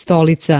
stolica.